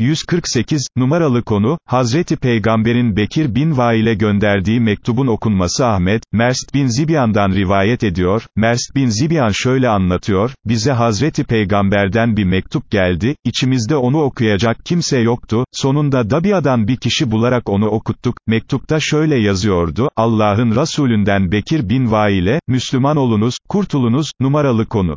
148, numaralı konu, Hazreti Peygamber'in Bekir bin Vail'e gönderdiği mektubun okunması Ahmet, Merst bin Zibyan'dan rivayet ediyor, Merst bin Zibyan şöyle anlatıyor, bize Hazreti Peygamber'den bir mektup geldi, içimizde onu okuyacak kimse yoktu, sonunda Dabia'dan bir kişi bularak onu okuttuk, mektupta şöyle yazıyordu, Allah'ın Resulünden Bekir bin Vail'e, Müslüman olunuz, kurtulunuz, numaralı konu.